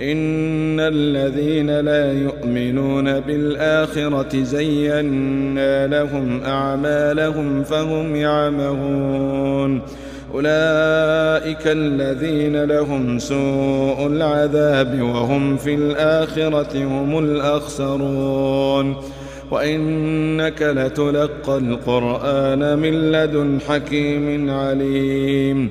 ان الذين لا يؤمنون بالاخره زينا لهم اعمالهم فهم يعمهون اولئك الذين لهم سوء العذاب وهم في الاخره هم الاخسرون وانك لتلقى القران من لدن حكيم عليم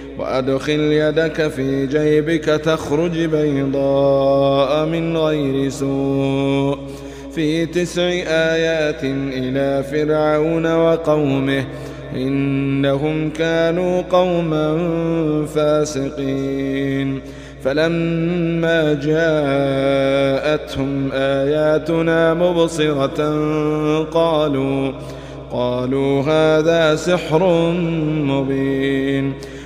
وأدخل يدك في جيبك تخرج بيضاء من غير سوء. في تسع آيات إلى فرعون وقومه إنهم كانوا قوما فاسقين. فلما جاءتهم آياتنا مبصرة قالوا قالوا هذا سحر مبين.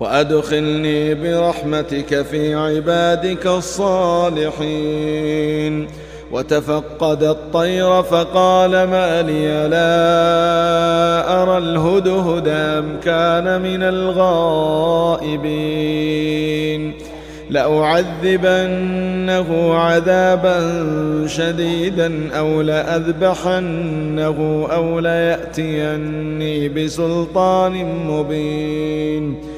وأدخلني برحمتك في عبادك الصالحين وتفقد الطير فقال ما لي لا أرى الهدهد أم كان من الغائبين لأعذبنه عذابا شديدا أو لأذبحنه أو ليأتيني بسلطان مبين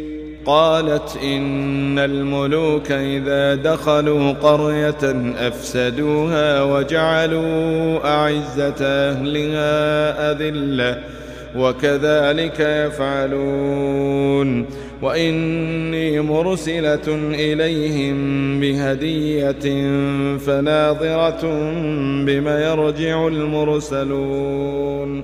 قالت إن الملوك إذا دخلوا قرية أفسدوها وجعلوا أعزة أهلها أذلة وكذلك يفعلون وإني مرسلة إليهم بهدية فناظرة بما يرجع المرسلون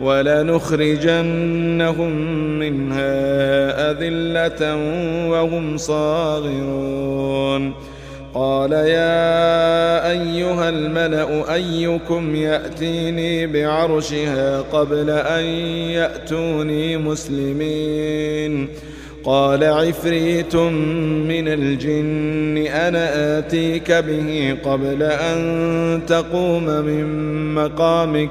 وَلَنُخْرِجَنَّهُمْ مِنْهَا أَذِلَّةً وَهُمْ صَاغِرُونَ. قال يا أيها الملأ أيكم يأتيني بعرشها قبل أن يأتوني مسلمين. قال عفريت من الجن أنا آتيك به قبل أن تقوم من مقامك.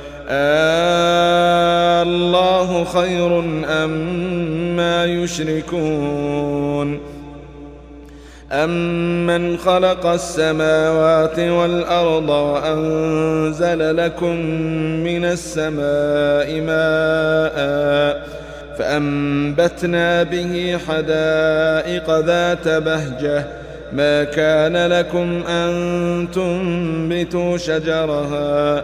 الله خير أم ما يشركون أمن خلق السماوات والأرض وأنزل لكم من السماء ماءً فأنبتنا به حدائق ذات بهجة ما كان لكم أن تنبتوا شجرها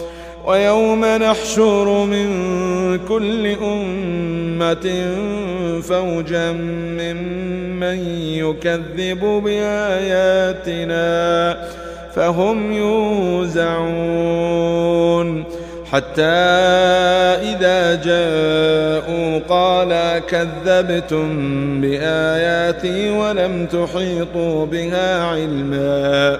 ويوم نحشر من كل أمة فوجا ممن يكذب بآياتنا فهم يوزعون. حتى إذا جاءوا قال كذبتم بآياتي ولم تحيطوا بها علماً.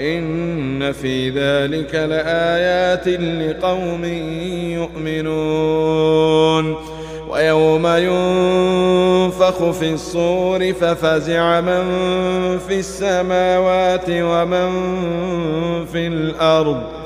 إن في ذلك لآيات لقوم يؤمنون. ويوم ينفخ في الصور ففزع من في السماوات ومن في الأرض.